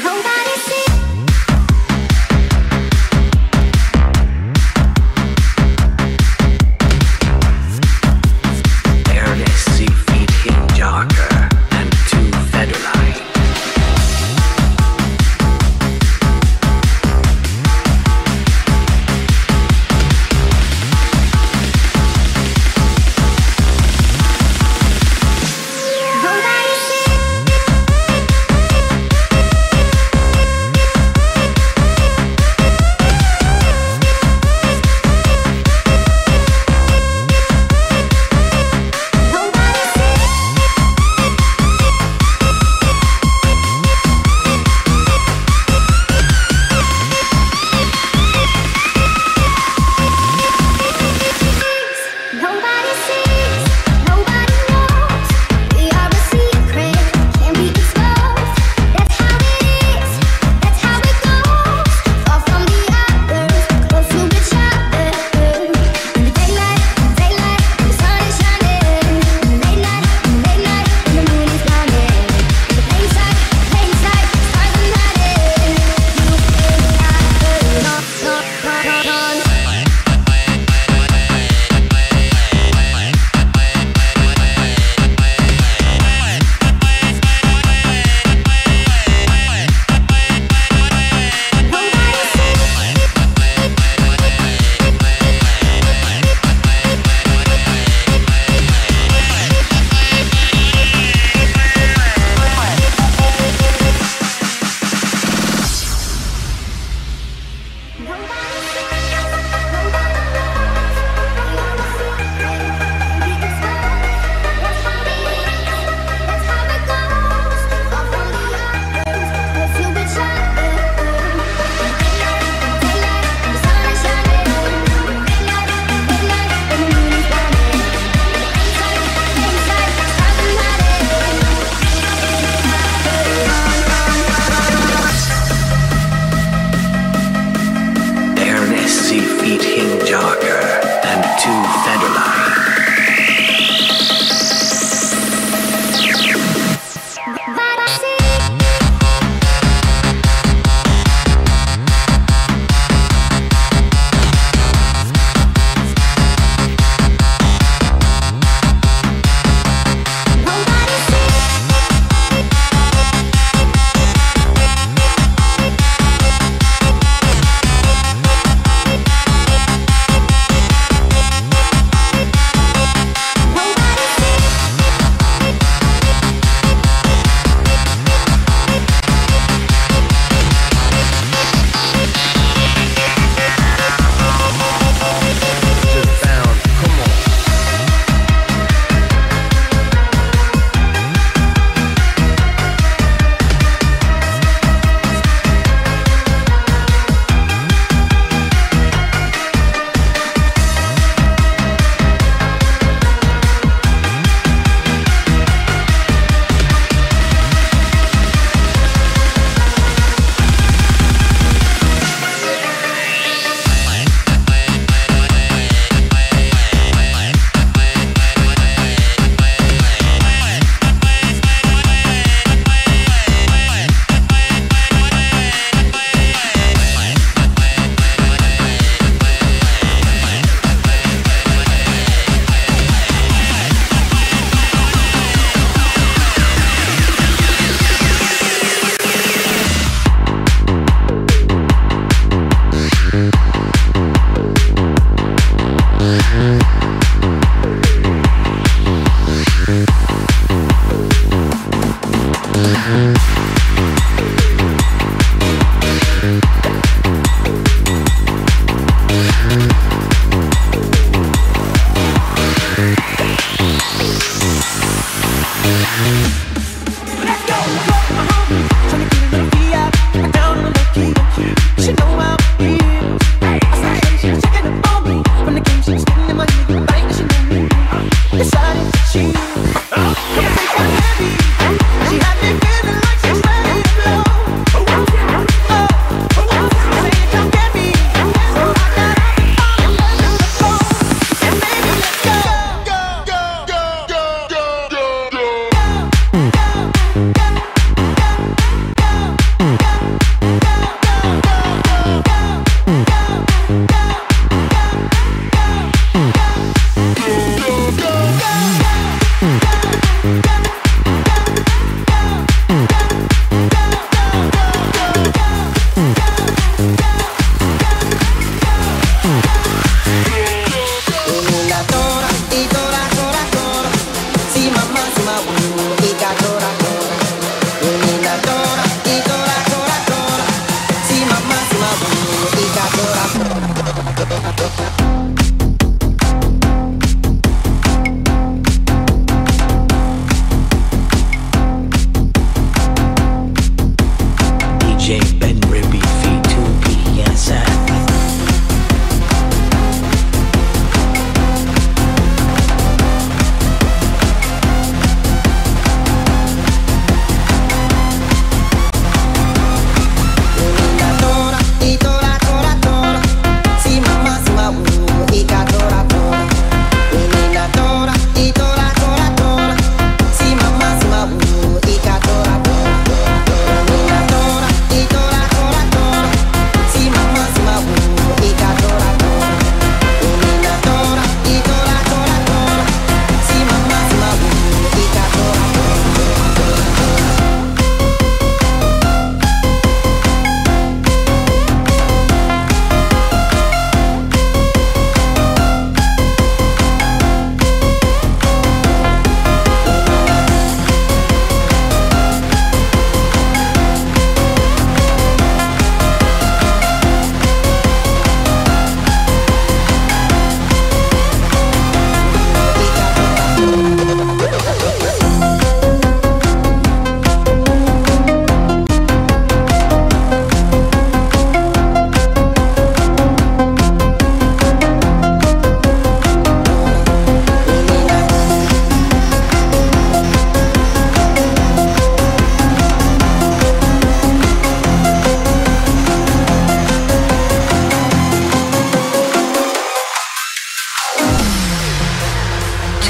好吧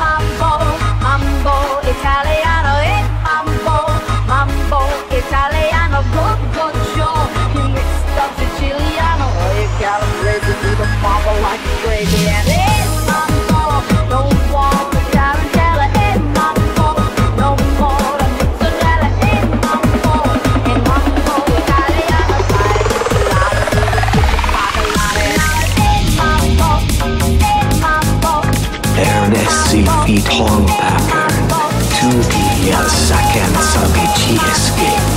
Pop. Saguchi escape.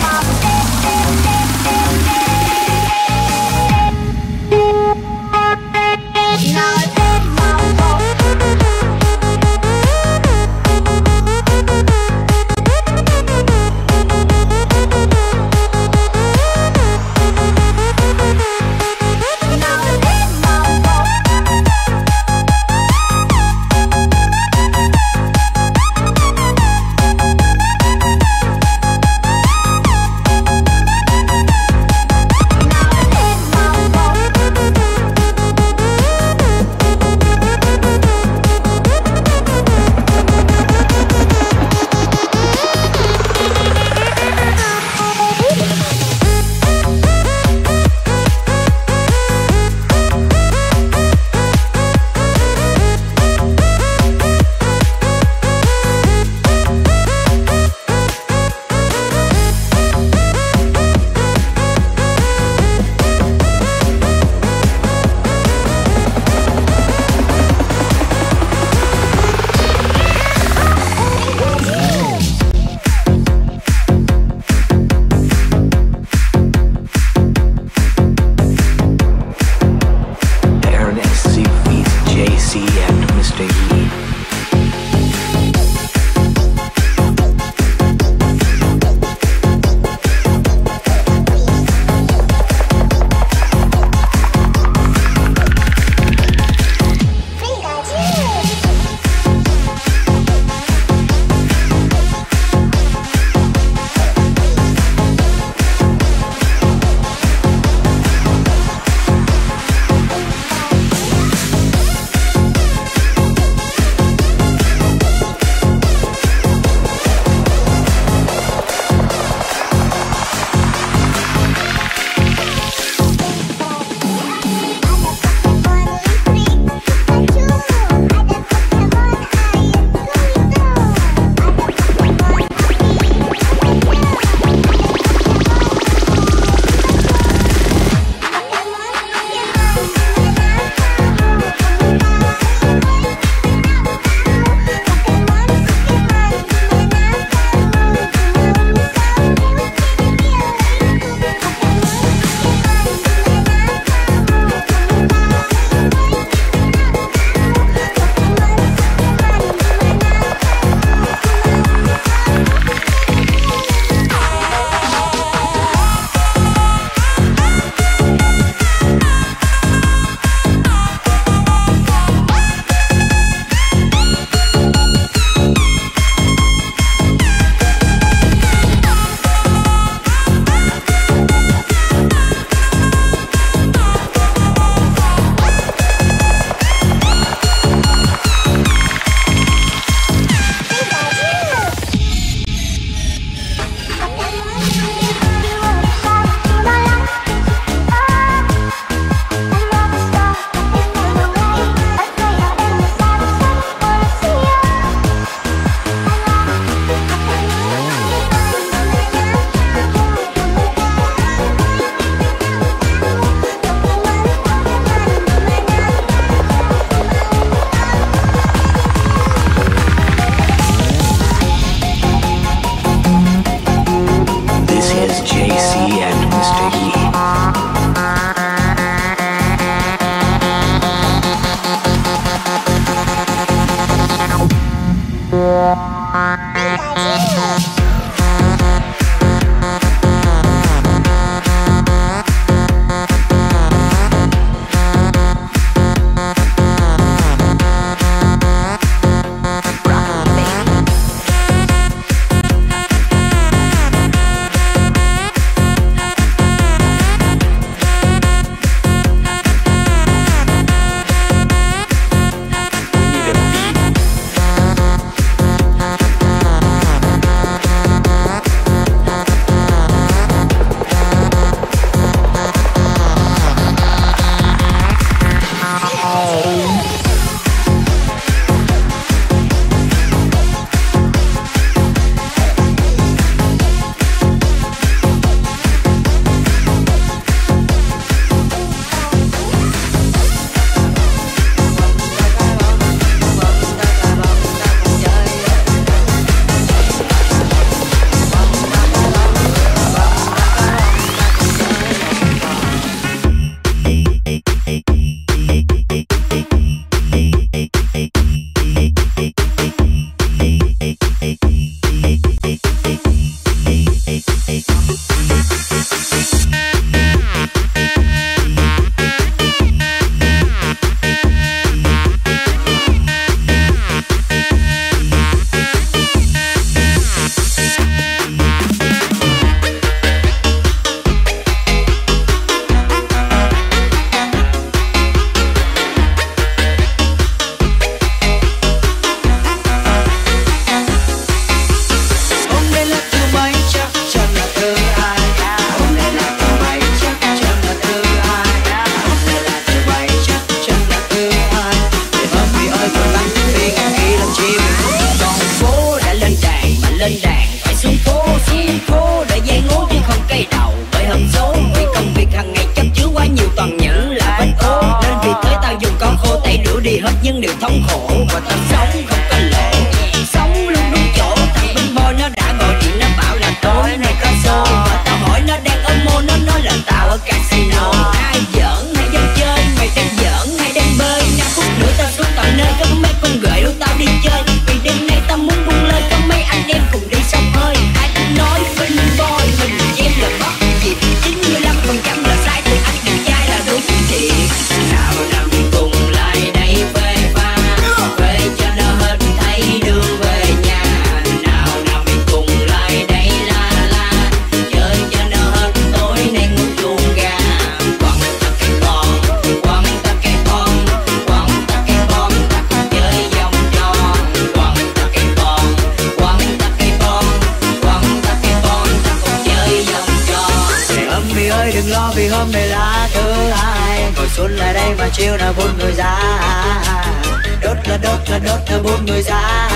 người ra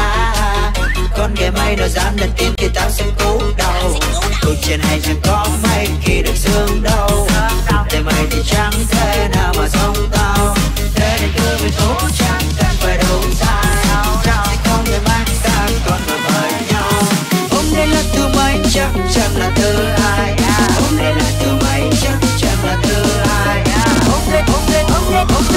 con nghe mày nó dám đặt tin thì tao sẽ cú đầu cuộc chiến hay chẳng có mày khi được thương đâu. Để mày thì chẳng thể nào mà giống tao. Thế nên cứ với tố chẳng cần phải đâu ra sẽ không để mang ta còn mà bởi nhau. Hôm nay là thứ mấy, chắc chắn là thứ ai hôm nay là thứ mấy, chắc chắn là thứ ai hôm nay hôm nay hôm nay hôm nay.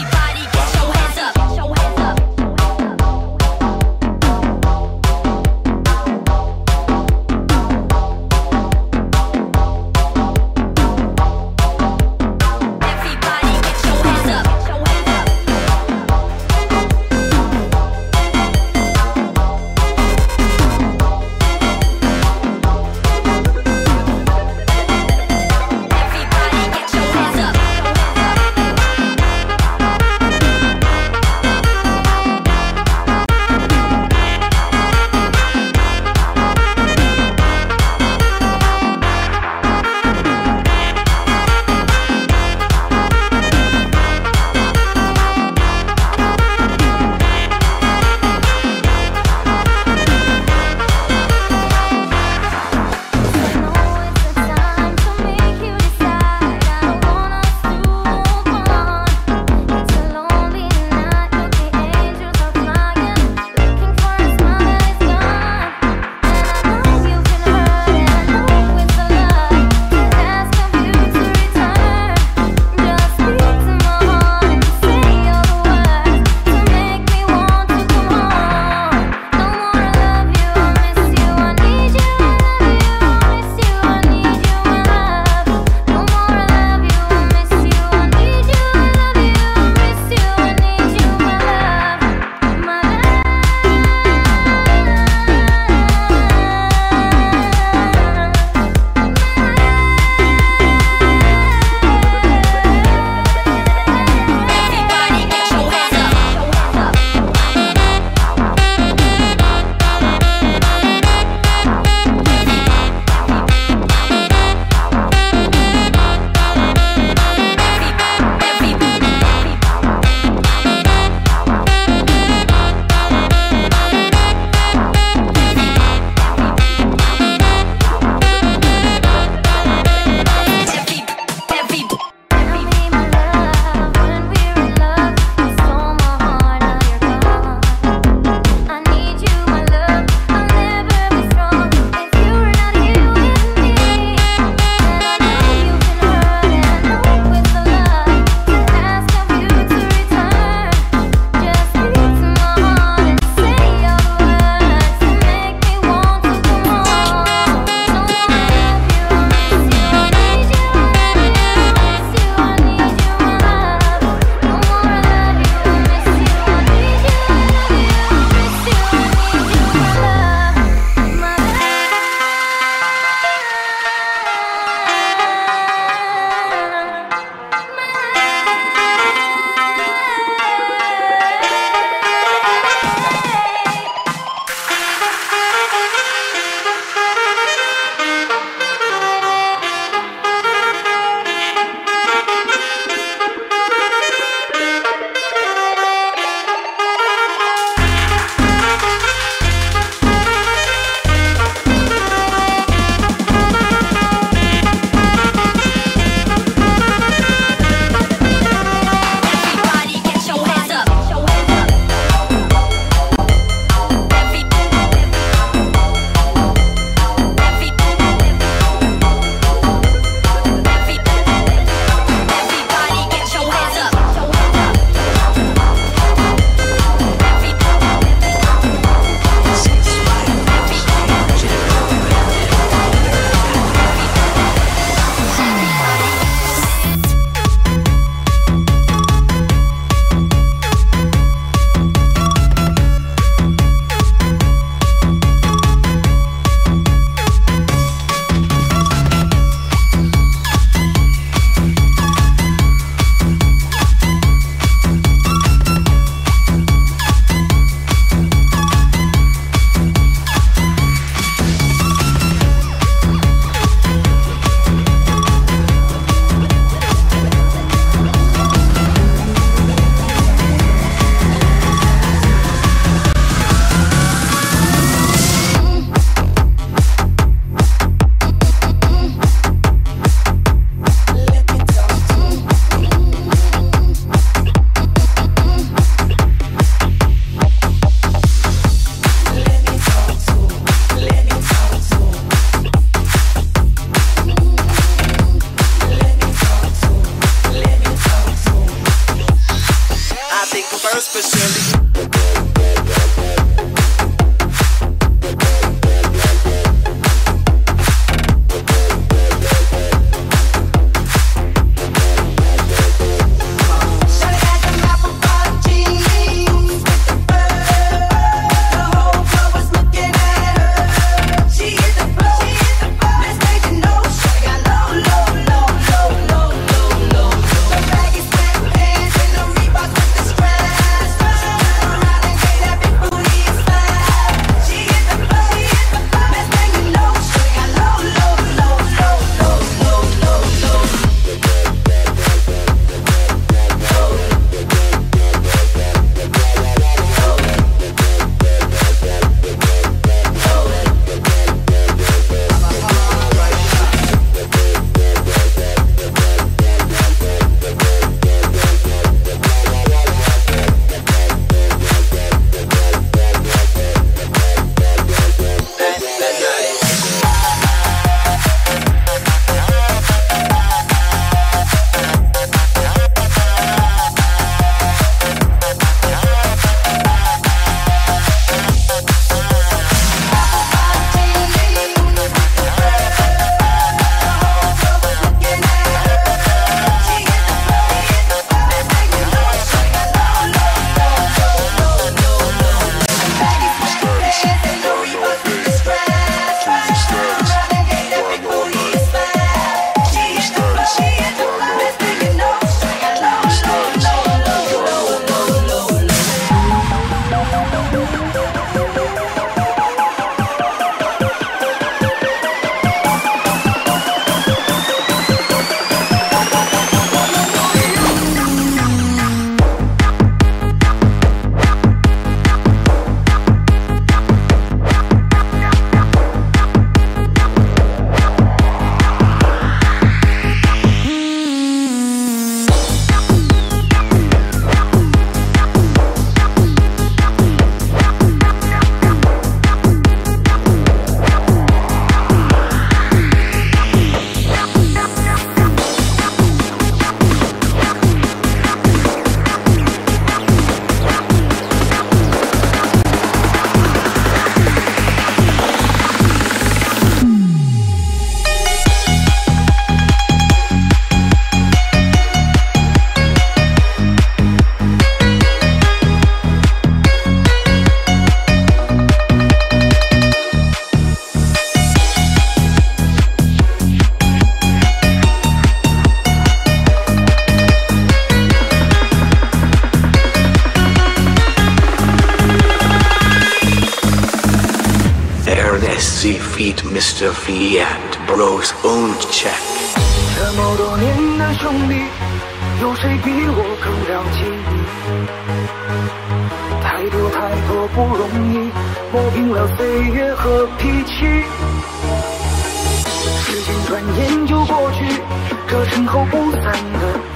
不容易磨平了岁月和脾气。时间转眼就过去这身后不散的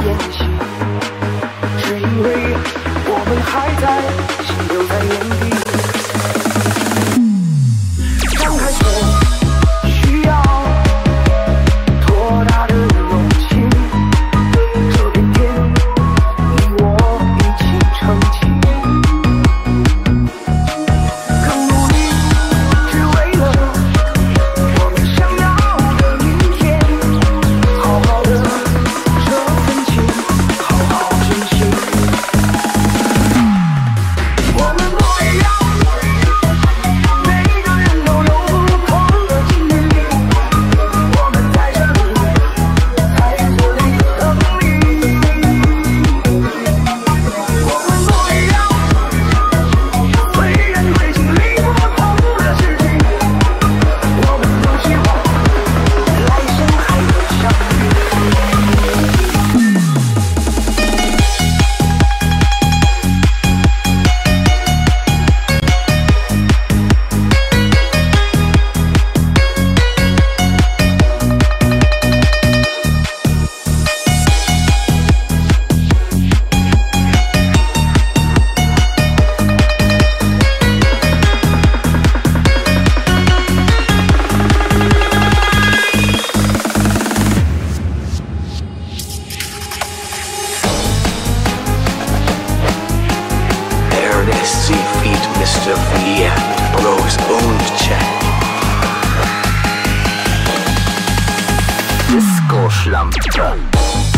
Disco-Schlampe.